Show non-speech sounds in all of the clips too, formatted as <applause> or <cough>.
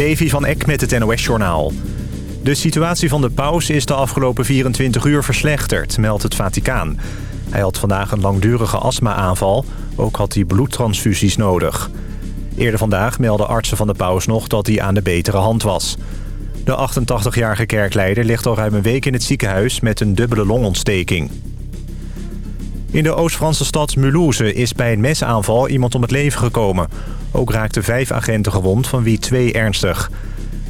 Levi van Eck met het NOS-journaal. De situatie van de paus is de afgelopen 24 uur verslechterd, meldt het Vaticaan. Hij had vandaag een langdurige astma-aanval. Ook had hij bloedtransfusies nodig. Eerder vandaag meldden artsen van de paus nog dat hij aan de betere hand was. De 88-jarige kerkleider ligt al ruim een week in het ziekenhuis met een dubbele longontsteking. In de Oost-Franse stad Mulhouse is bij een mesaanval iemand om het leven gekomen. Ook raakten vijf agenten gewond, van wie twee ernstig.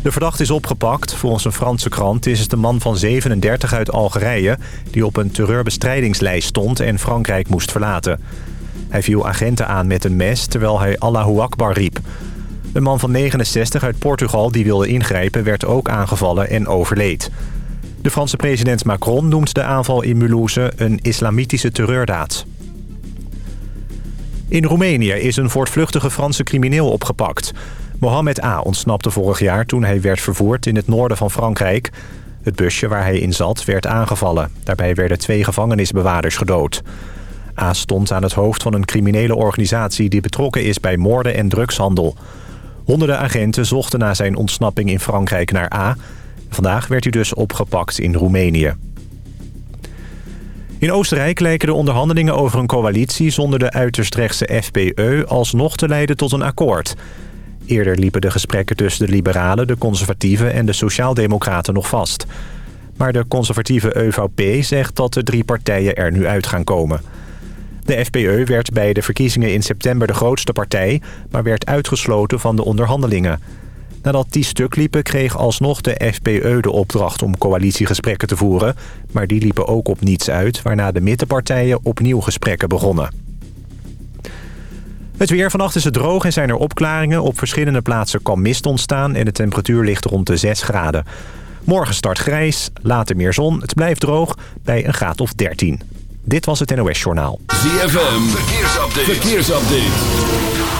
De verdachte is opgepakt. Volgens een Franse krant is het een man van 37 uit Algerije... die op een terreurbestrijdingslijst stond en Frankrijk moest verlaten. Hij viel agenten aan met een mes terwijl hij Allahu Akbar riep. Een man van 69 uit Portugal die wilde ingrijpen werd ook aangevallen en overleed. De Franse president Macron noemt de aanval in Mulhouse een islamitische terreurdaad. In Roemenië is een voortvluchtige Franse crimineel opgepakt. Mohamed A. ontsnapte vorig jaar toen hij werd vervoerd in het noorden van Frankrijk. Het busje waar hij in zat werd aangevallen. Daarbij werden twee gevangenisbewaarders gedood. A. stond aan het hoofd van een criminele organisatie... die betrokken is bij moorden en drugshandel. Honderden agenten zochten na zijn ontsnapping in Frankrijk naar A. Vandaag werd hij dus opgepakt in Roemenië. In Oostenrijk lijken de onderhandelingen over een coalitie... zonder de uiterst rechtse FPE alsnog te leiden tot een akkoord. Eerder liepen de gesprekken tussen de liberalen, de conservatieven... en de sociaaldemocraten nog vast. Maar de conservatieve EVP zegt dat de drie partijen er nu uit gaan komen... De FPE werd bij de verkiezingen in september de grootste partij... maar werd uitgesloten van de onderhandelingen. Nadat die stuk liepen kreeg alsnog de FPE de opdracht om coalitiegesprekken te voeren... maar die liepen ook op niets uit... waarna de middenpartijen opnieuw gesprekken begonnen. Het weer vannacht is het droog en zijn er opklaringen. Op verschillende plaatsen kan mist ontstaan en de temperatuur ligt rond de 6 graden. Morgen start grijs, later meer zon. Het blijft droog bij een graad of 13. Dit was het NOS Journaal. ZFM, verkeersupdate. verkeersupdate.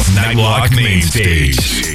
Nightwalk Main Stage.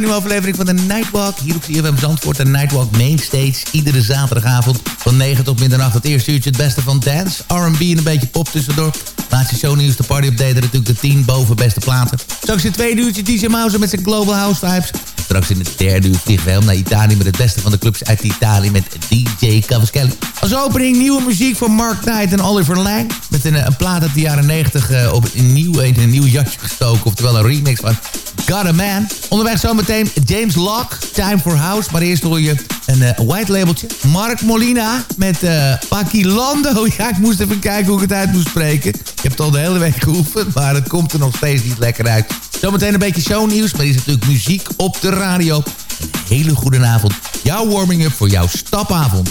Een nieuwe aflevering van de Nightwalk. Hier op CFM Zandvoort, de Nightwalk Mainstage. Iedere zaterdagavond van 9 tot middernacht. Het eerste uurtje het beste van dance, R&B en een beetje pop tussendoor. Laatste shownieuws, de party update natuurlijk de 10 boven beste platen. Straks in het tweede uurtje DJ Mouse met zijn Global House Vibes. Straks in het derde uur vliegen we naar Italië... met het beste van de clubs uit Italië met DJ Cavaschelli. Als opening nieuwe muziek van Mark Knight en Oliver Lang. Met een, een plaat uit de jaren 90 uh, op een nieuw, een, een nieuw jasje gestoken. Oftewel een remix van Got a Man. Onderweg zometeen James Locke, Time for House. Maar eerst hoor je een uh, white labeltje. Mark Molina met uh, Pakilando. <laughs> Ja, ik moest even kijken hoe ik het uit moest spreken. Ik heb het al de hele week <laughs> geoefend, maar het komt er nog steeds niet lekker uit. Zometeen een beetje shownieuws, maar is natuurlijk muziek op de radio. Een hele goede avond. Jouw warming-up voor jouw stapavond.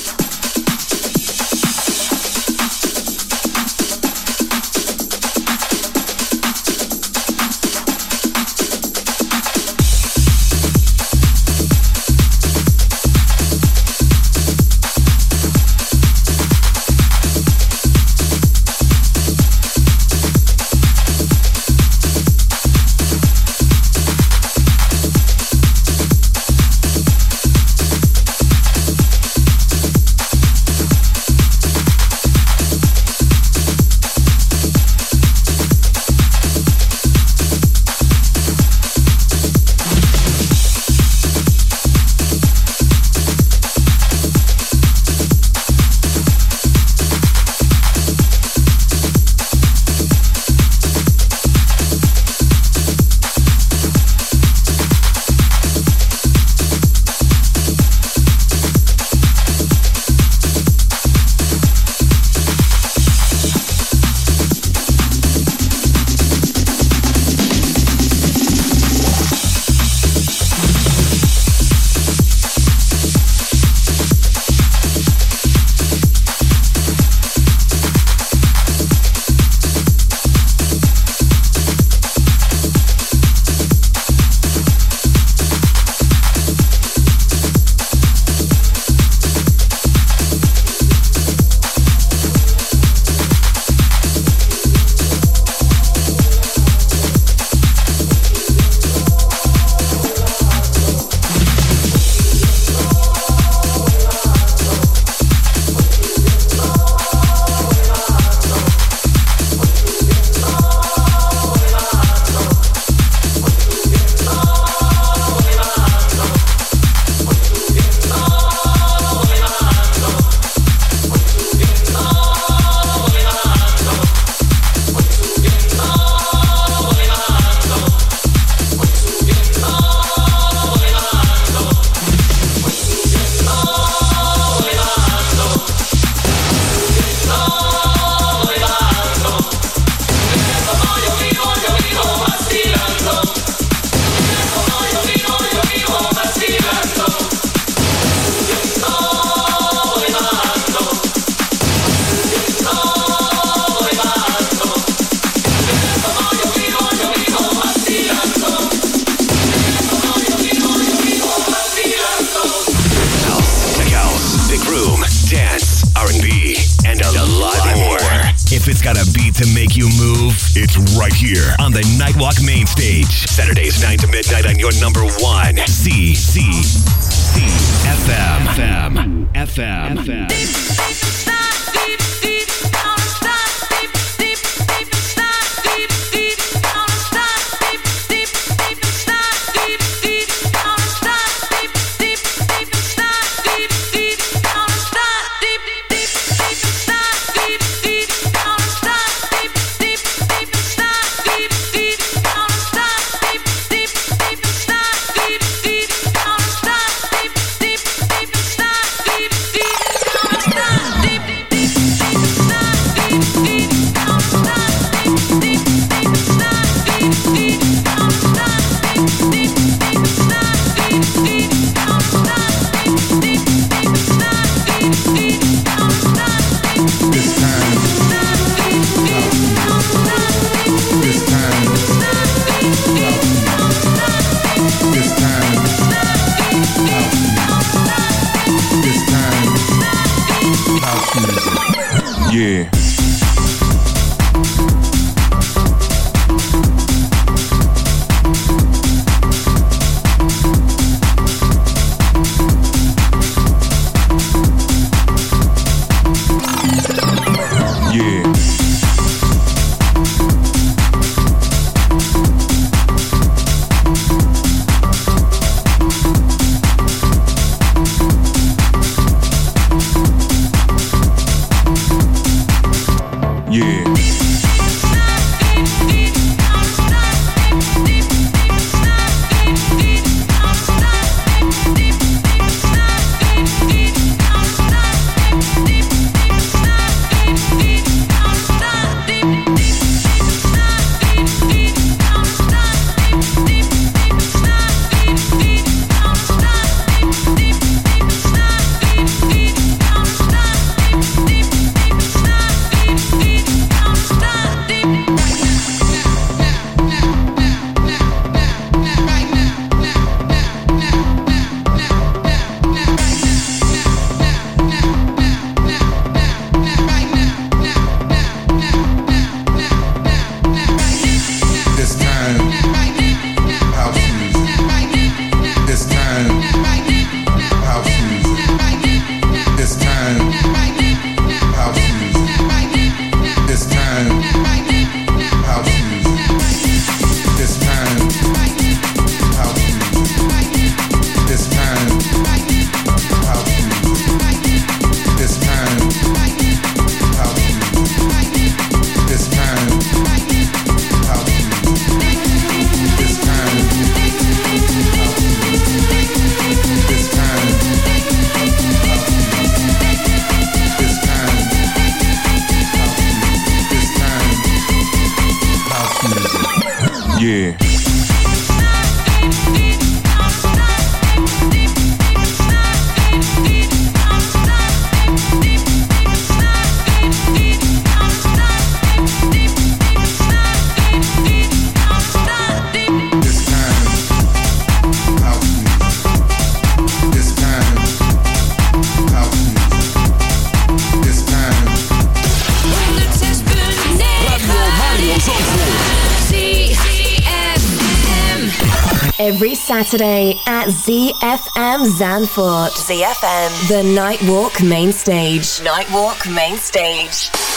ZFM Zanfort. ZFM. The Nightwalk Main Stage. Nightwalk Main Stage.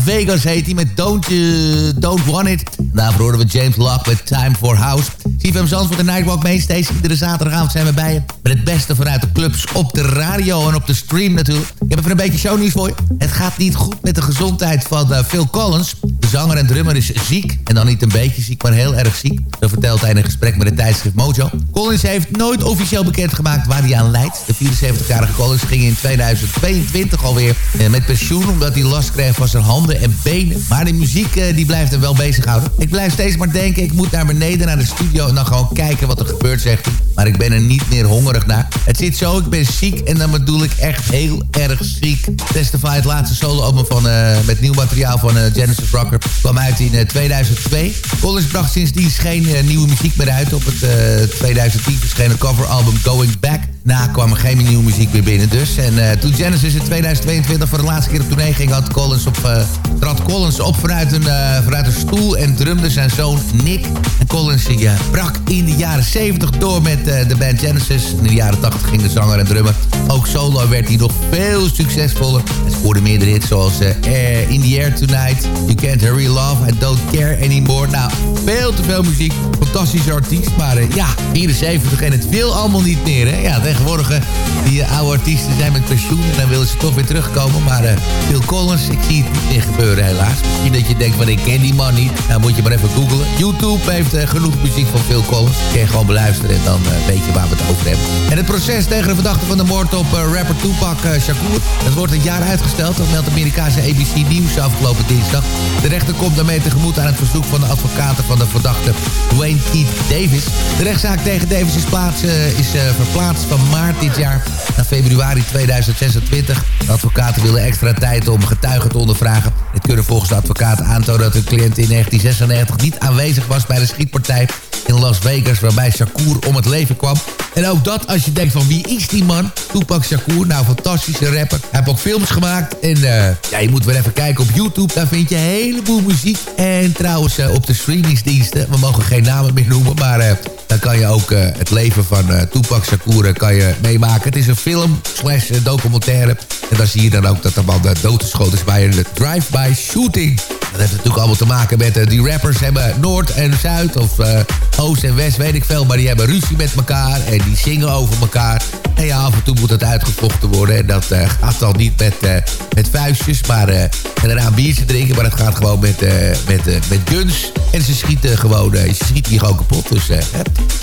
Vegas heet hij met Don't, uh, Don't Want It. En daarvoor hoorden we James Lock met Time for House. CFM voor de Nightwalk Mainstage. Iedere zaterdagavond zijn we bij je. Met het beste vanuit de clubs op de radio en op de stream natuurlijk. Ik heb even een beetje shownieuws voor je. Het gaat niet goed met de gezondheid van uh, Phil Collins. De zanger en drummer is ziek. En dan niet een beetje ziek, maar heel erg ziek. Hij in een gesprek met het tijdschrift Mojo. Collins heeft nooit officieel bekendgemaakt waar hij aan leidt. De 74-jarige Collins ging in 2022 alweer eh, met pensioen... omdat hij last kreeg van zijn handen en benen. Maar de muziek eh, die blijft hem wel bezighouden. Ik blijf steeds maar denken, ik moet naar beneden naar de studio... en dan gewoon kijken wat er gebeurt, zegt hij. Maar ik ben er niet meer hongerig naar. Het zit zo, ik ben ziek en dan bedoel ik echt heel erg ziek. Testify, het laatste solo-album van, uh, met nieuw materiaal van Genesis Rocker... kwam uit in 2002. Collins bracht sindsdien geen nieuwe muziek meer uit. Op het 2010 verschenen coveralbum Going Back na kwam er geen nieuwe muziek meer binnen dus. En uh, toen Genesis in 2022 voor de laatste keer op tournee ging... Had Collins op, uh, trad Collins op vanuit een, uh, vanuit een stoel en drumde zijn zoon Nick. En Collins die, brak in de jaren 70 door met de band Genesis. In de jaren 80 ging de zanger en drummer. Ook solo werd hij nog veel succesvoller. Hij scoorde meerdere hits zoals In the Air Tonight... You Can't Hurry Love, I Don't Care Anymore. Nou, veel te veel muziek. Fantastische artiest, maar ja, 74 en het wil allemaal niet meer. Hè? Ja, tegenwoordig die uh, oude artiesten zijn met pensioen en dan willen ze toch weer terugkomen. Maar uh, Phil Collins, ik zie het niet meer gebeuren helaas. Misschien dat je denkt van ik ken die man niet. Nou moet je maar even googlen. YouTube heeft uh, genoeg muziek van Phil Collins. Je gewoon beluisteren en dan weet je waar we het over hebben. En het proces tegen de verdachte van de moord op rapper Tupac Shakur. Dat wordt een jaar uitgesteld. Dat meldt Amerikaanse ABC Nieuws afgelopen dinsdag. De rechter komt daarmee tegemoet aan het verzoek van de advocaten van de verdachte Dwayne Keith Davis. De rechtszaak tegen Davis is verplaatst van maart dit jaar naar februari 2026. De advocaten willen extra tijd om getuigen te ondervragen. Het kunnen volgens de advocaat aantonen dat hun cliënt in 1996 niet aanwezig was bij de schietpartij in Las Vegas... waarbij Shakur om het leven kwam. En ook dat als je denkt van wie is die man? Tupac Shakur, nou fantastische rapper. Hij heeft ook films gemaakt. En uh, ja, je moet weer even kijken op YouTube. Daar vind je een heleboel muziek. En trouwens uh, op de streamingsdiensten. We mogen geen namen meer noemen. Maar uh, dan kan je ook het leven van Tupac Shakur je meemaken. Het is een film slash documentaire. En dan zie je dan ook dat de man doodgeschoten is bij een drive-by shooting. Dat heeft natuurlijk allemaal te maken met... Uh, die rappers hebben Noord en Zuid of uh, Oost en West, weet ik veel. Maar die hebben ruzie met elkaar en die zingen over elkaar. En ja, af en toe moet het uitgevochten worden. En dat uh, gaat dan niet met, met vuistjes, maar en daarna een biertje drinken. Maar het gaat gewoon met, met, met guns. En ze schieten gewoon, ze schieten hier gewoon kapot. Dus zie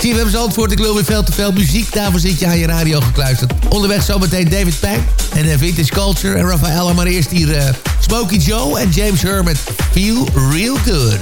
je, we hebben antwoord. Ik wil weer veel te veel muziek. Daarvoor zit je aan je radio gekluisterd. Onderweg zometeen David Pijn en Vintage Culture en Rafaela. Maar eerst hier Smokey Joe en James Hermit. Feel real good.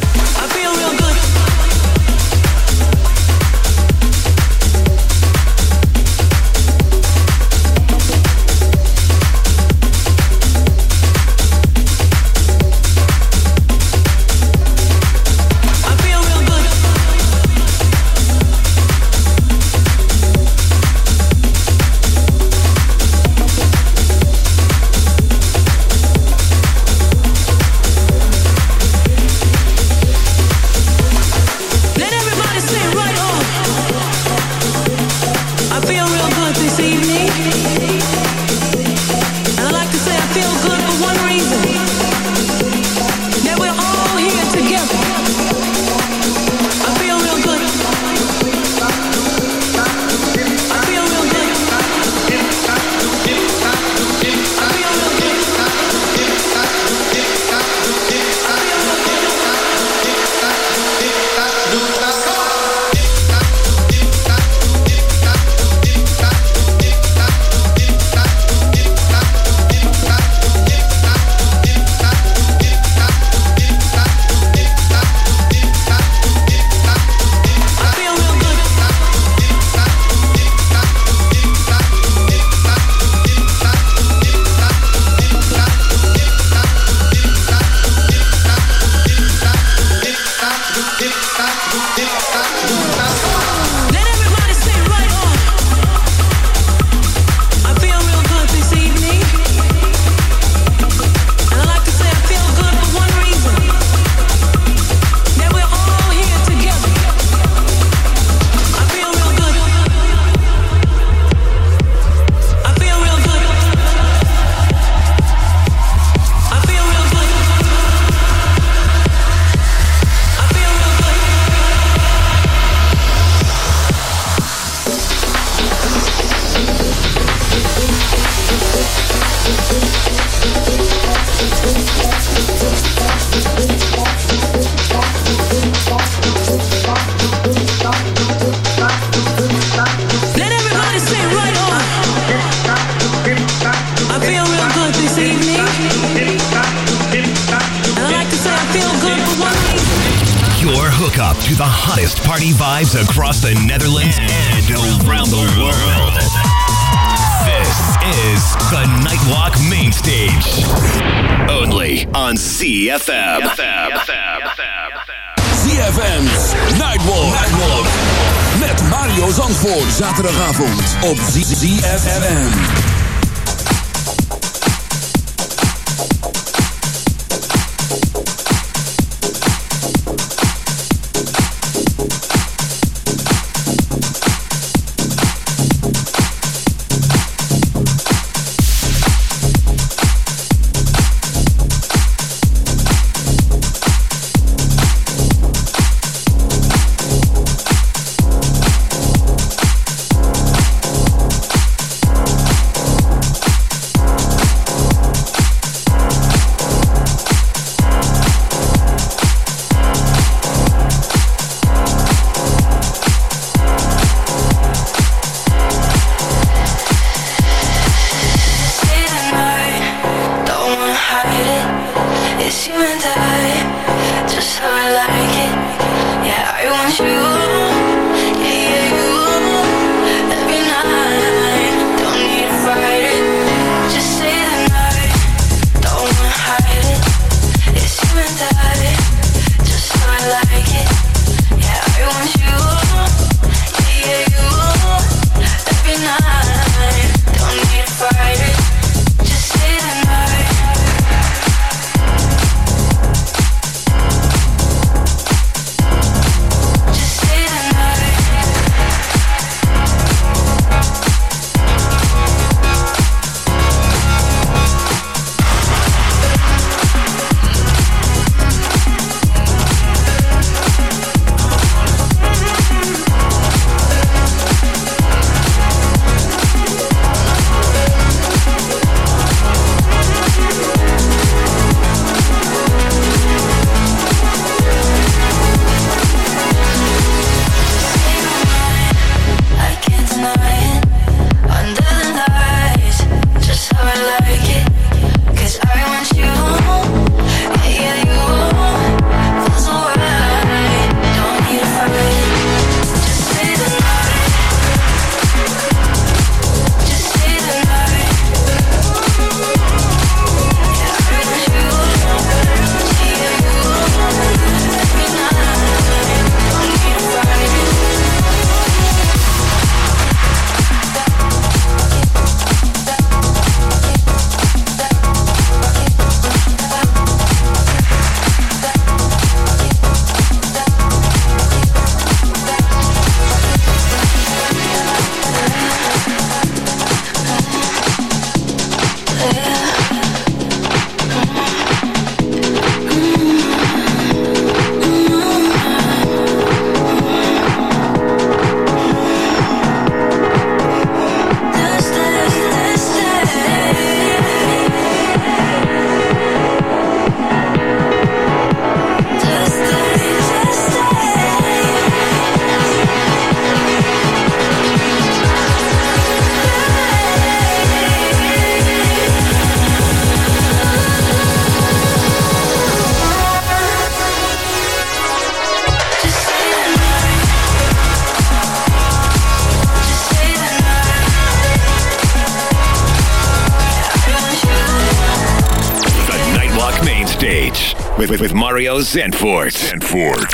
Mario Zanfort. Zanfort.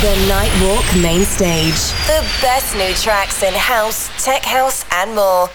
The Nightwalk Main Stage. The best new tracks in house, tech house, and more.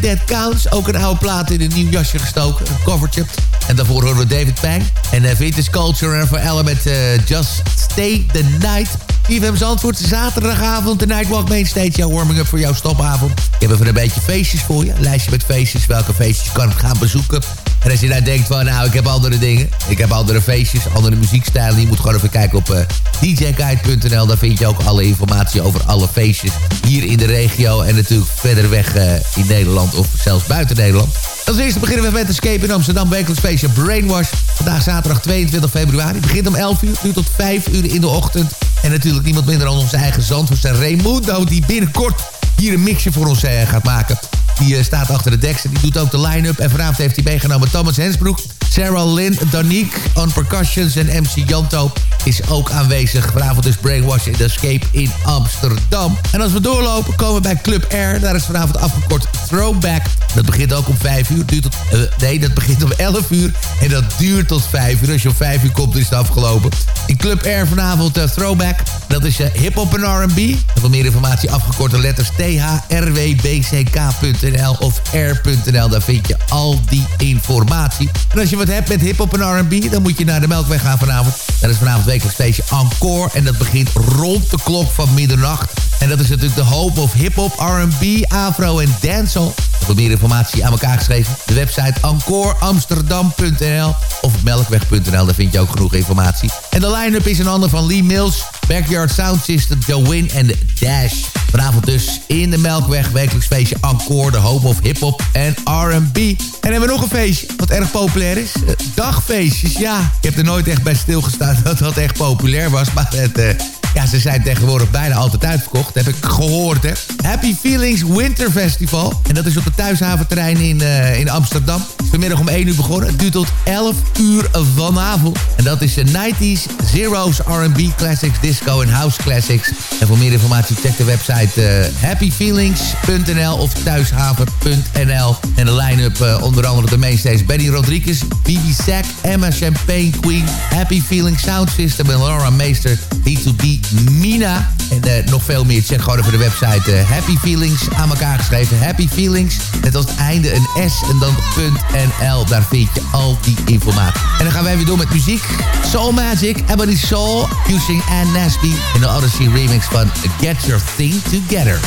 That Counts. Ook een oude plaat in een nieuw jasje gestoken, een covertje. En daarvoor horen we David Pang. En uh, Vintage Culture en voor Ellen met uh, Just Stay the Night. IFM Zandvoort, zaterdagavond, de Nightwalk Mainstage. Jouw warming-up voor jouw stopavond. Ik heb even een beetje feestjes voor je. Een lijstje met feestjes. Welke feestjes kan ik gaan bezoeken? En als je nou denkt van, nou, ik heb andere dingen. Ik heb andere feestjes, andere muziekstijlen. Je moet gewoon even kijken op uh, djguide.nl. Daar vind je ook alle informatie over alle feestjes. Hier in de regio en natuurlijk verder weg uh, in Nederland of zelfs buiten Nederland. Als eerste beginnen we met Escape in Amsterdam. Wekelijks feestje Brainwash. Vandaag zaterdag 22 februari. Begint om 11 uur, duurt tot 5 uur in de ochtend. En natuurlijk niemand minder dan onze eigen Zandvoortse Raimundo... die binnenkort hier een mixje voor ons uh, gaat maken. Die uh, staat achter de deks en die doet ook de line-up. En vanavond heeft hij meegenomen Thomas Hensbroek... Sarah Lynn, Danique on percussions en MC Janto is ook aanwezig. Vanavond dus Brainwash in de Escape in Amsterdam. En als we doorlopen komen we bij Club Air. Daar is vanavond afgekort Throwback. Dat begint ook om 5 uur. Duurt tot, uh, nee, dat begint om 11 uur. En dat duurt tot 5 uur. Als je om 5 uur komt, is het afgelopen. In Club Air vanavond uh, Throwback. Dat is uh, hip-hop en RB. Voor meer informatie afgekorte letters thrwbck.nl of air.nl. Daar vind je al die informatie. En als je wat hebt met hip-hop en RB, dan moet je naar de Melkweg gaan vanavond. Dat is vanavond wekelijks feestje Encore. En dat begint rond de klok van middernacht. En dat is natuurlijk de hoop of hip-hop, RB, afro en dancehall. Voor meer informatie aan elkaar geschreven. De website encoreamsterdam.nl of melkweg.nl. Daar vind je ook genoeg informatie. En de line-up is een ander van Lee Mills, Backyard Sound System, Joe Win en Dash. Vanavond dus in de Melkweg, wekelijks feestje Encore, de hoop of hip-hop en R&B. En hebben we nog een feestje wat erg populair is. Uh, dagfeestjes, ja. Ik heb er nooit echt bij stilgestaan <laughs> dat dat echt populair was. Maar het, uh, ja, ze zijn tegenwoordig bijna altijd uitverkocht. heb ik gehoord, hè. Happy Feelings Winter Festival. En dat is op het Thuishaventerrein in, uh, in Amsterdam. Vanmiddag om 1 uur begonnen. Het duurt tot 11 uur vanavond. En dat is de 90s, Zero's, R&B, Classics, Disco en House Classics. En voor meer informatie check de website happyfeelings.nl of thuishaven.nl. En de line-up onder andere de mainstays Benny Rodriguez, Bibi Sack, Emma Champagne Queen, Happy Feelings Sound System en Laura Meester, B2B Mina. En uh, nog veel meer. Check gewoon even de website uh, Happy Feelings aan elkaar geschreven. Happy Feelings. Net als het einde een S en dan .nl. Daar vind je al die informatie. En dan gaan wij weer door met muziek. Soul Magic, Ebony Soul, using Anne Nasby. En de Odyssey remix van Get Your Thing Together.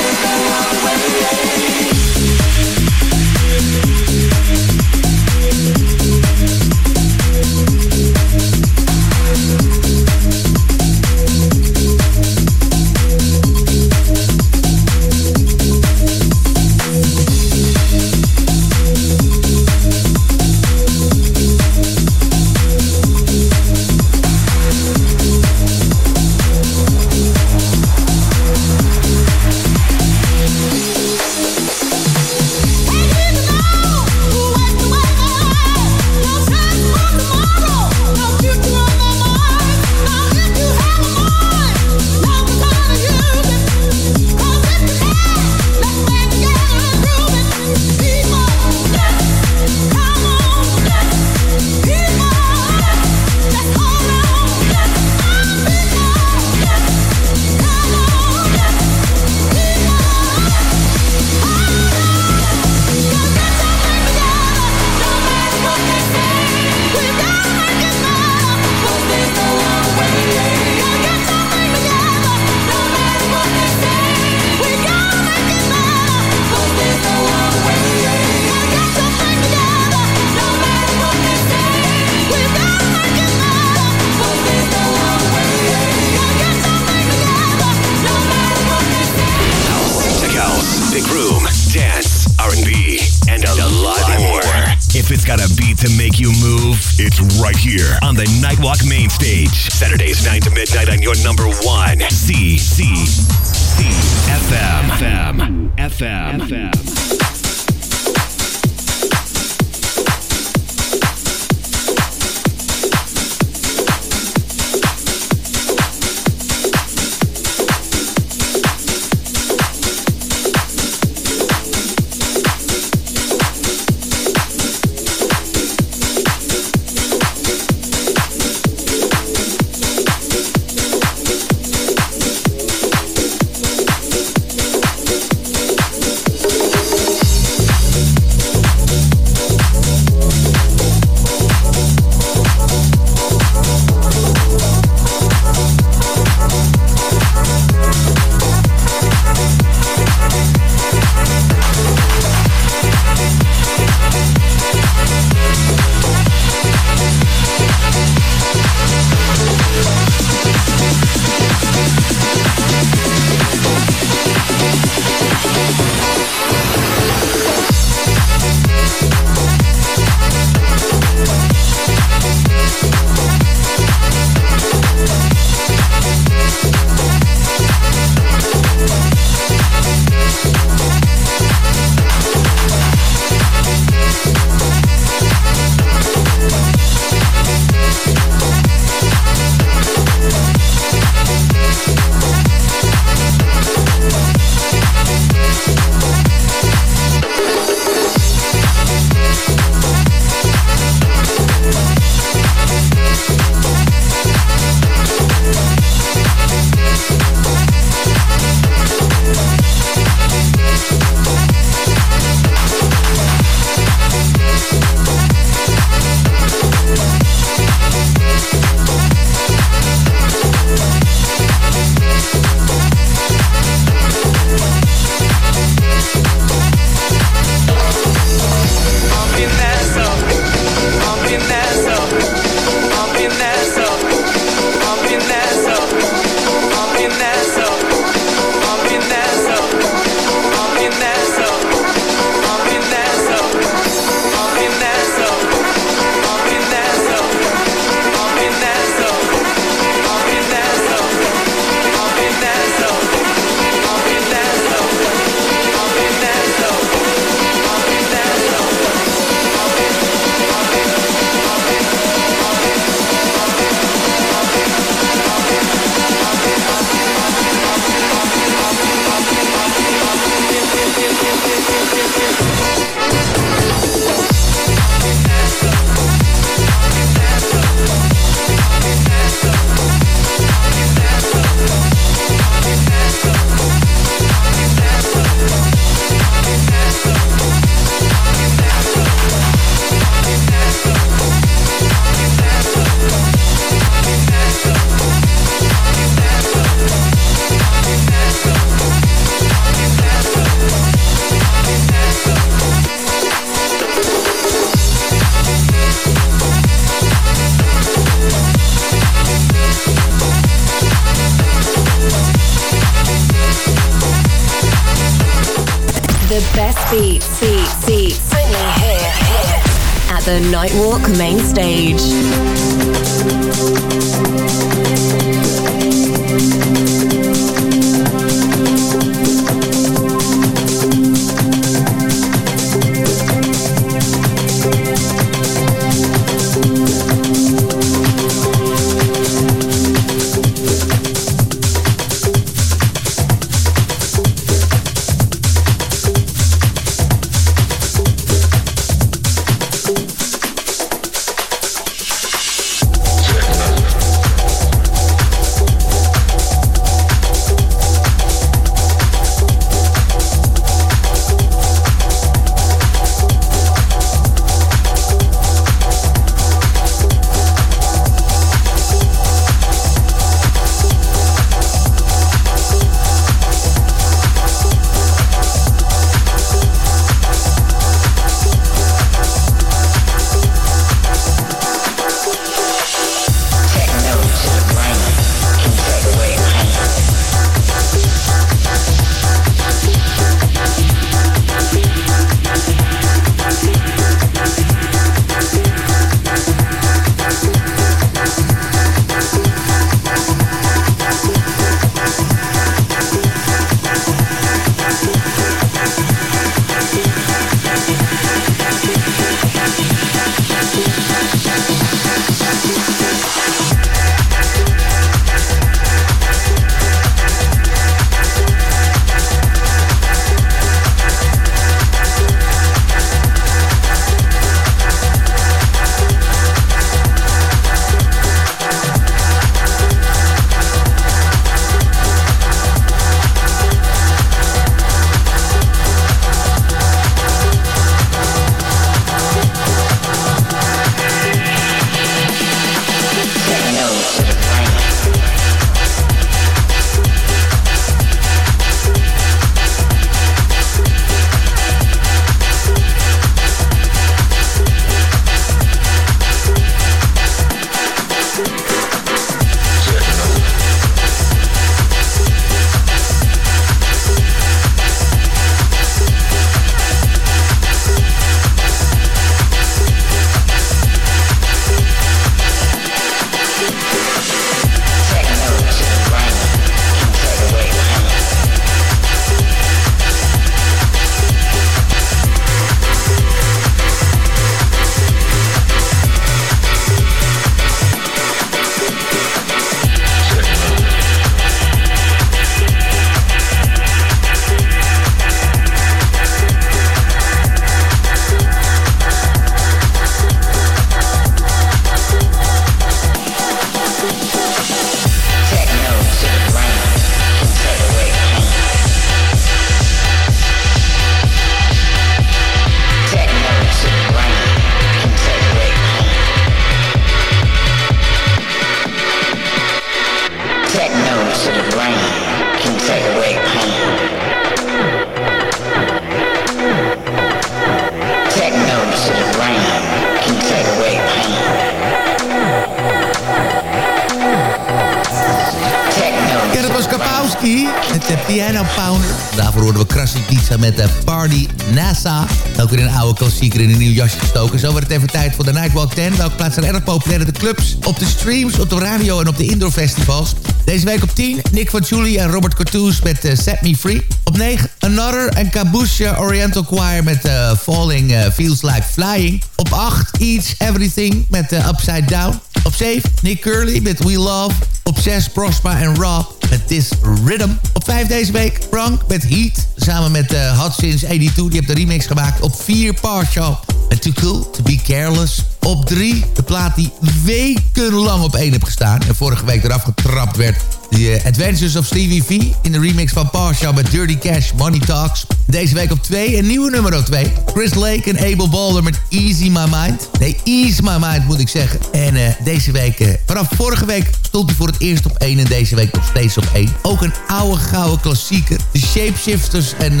Klassieker in een nieuw jasje gestoken. Zo wordt het even tijd voor de Nightwalk 10. Welke plaatsen zijn erg populair in de clubs, op de streams, op de radio en op de indoor festivals. Deze week op 10, Nick van Julie en Robert Cartoons met uh, Set Me Free. Op 9, Another en Kabusha Oriental Choir met uh, Falling uh, Feels Like Flying. Op 8, Eats Everything met Upside Down. Op 7, Nick Curly met We Love. Op 6, Prosper en Rob met This Rhythm. Op 5 deze week, Frank met Heat. Samen met uh, Since 82, die heeft de remix gemaakt. Op 4, Partial met Too Cool To Be Careless. Op 3, de plaat die wekenlang op 1 heeft gestaan. En vorige week eraf getrapt werd. The uh, Adventures of Stevie V in de remix van Partial met Dirty Cash, Money Talks. Deze week op 2, een nieuwe nummer op 2. Chris Lake en Abel Balder met Easy My Mind. Nee, Ease My Mind moet ik zeggen. En uh, deze week, uh, vanaf vorige week stond hij voor het eerst op 1 en deze week nog steeds op 1. Ook een oude gouden klassieker. De Shapeshifters en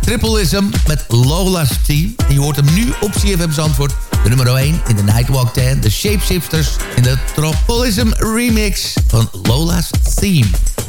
Tripleism met Lola's Team. En je hoort hem nu op CFM's antwoord. De nummer 1 in de Nightwalk 10. De Shapeshifters in de Tropolism remix van Lola's Theme. In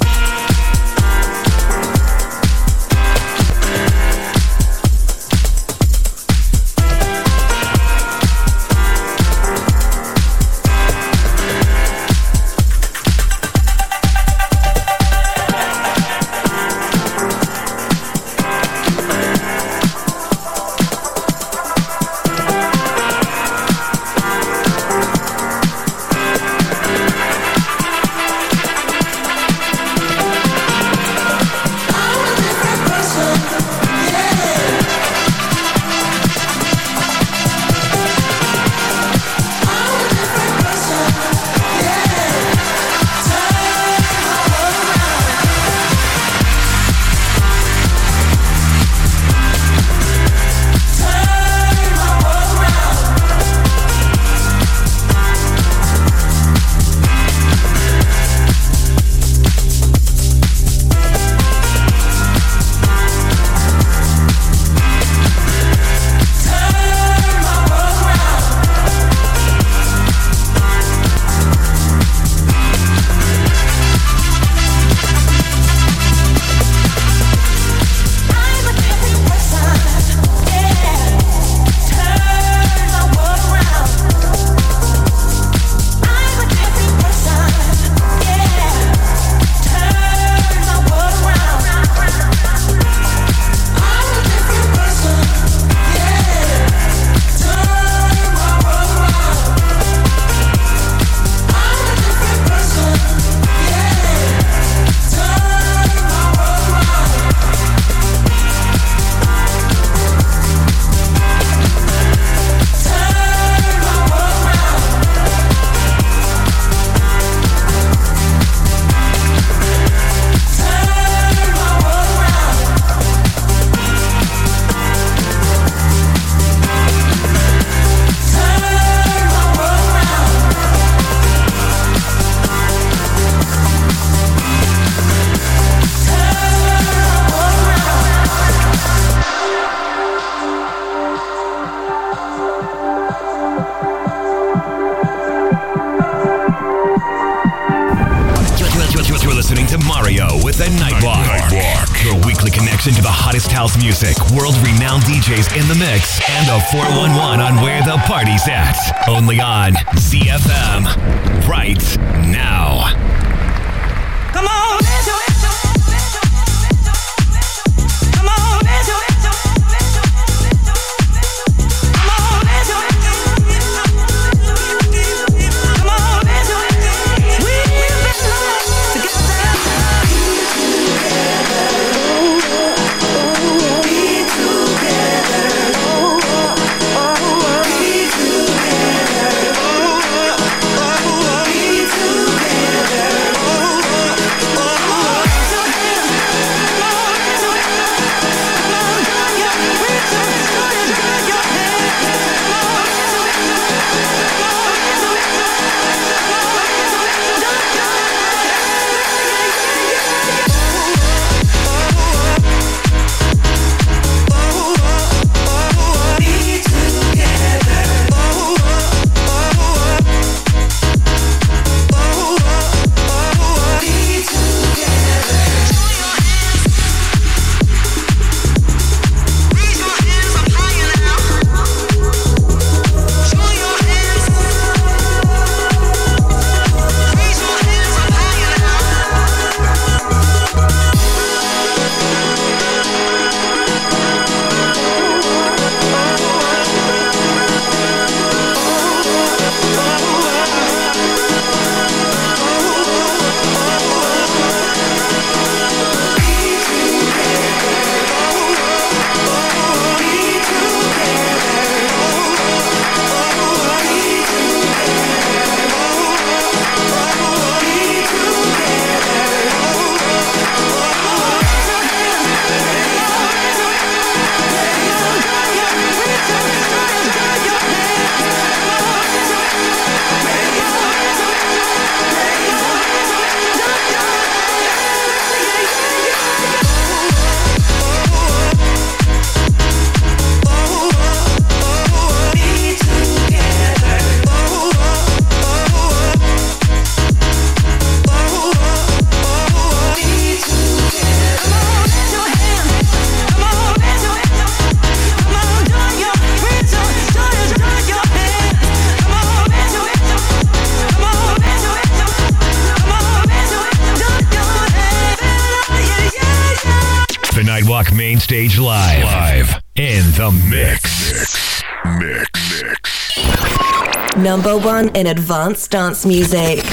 Stage Live. Live. In the mix. mix. Mix. Mix. Number one in advanced dance music.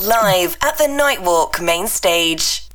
Live at the Nightwalk main stage.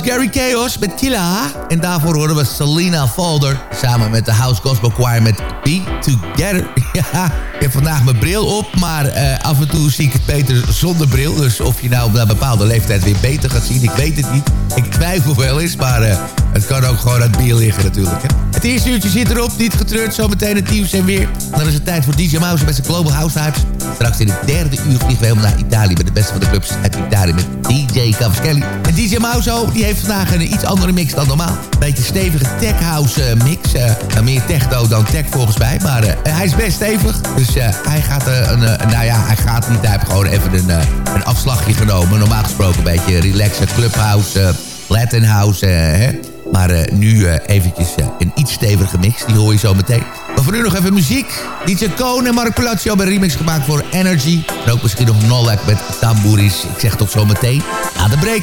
Gary Chaos met Killa. En daarvoor horen we Selena Falder. Samen met de House Gospel Choir met Be Together. <laughs> heb vandaag mijn bril op. Maar uh, af en toe zie ik het beter zonder bril. Dus of je nou op een bepaalde leeftijd weer beter gaat zien. Ik weet het niet. Ik twijfel wel eens. Maar uh, het kan ook gewoon uit bier liggen natuurlijk. Hè. Het eerste uurtje zit erop. Niet getreurd. Zometeen het nieuws en weer. Dan is het tijd voor DJ Mouse met zijn Global House Hypes. Straks in het derde uur vliegen we helemaal naar Italië... met de beste van de clubs uit Italië met DJ Cavaschelli. En DJ Mauzo die heeft vandaag een iets andere mix dan normaal. Beetje stevige tech house uh, mix. Meer techno dan tech volgens mij. Maar hij is best stevig. Dus hij gaat een... nou ja, hij gaat niet. Hij heeft gewoon even een, een afslagje genomen. Normaal gesproken een beetje relaxen. Clubhouse, Latin house. hè. Maar nu uh, eventjes uh, een iets stevige mix. Die hoor je zo meteen. Maar voor nu nog even muziek. DJ Koon en Mark Palazzo hebben een remix gemaakt voor Energy. En ook misschien nog Nolak met Tambouris. Ik zeg tot zo meteen. Na de break.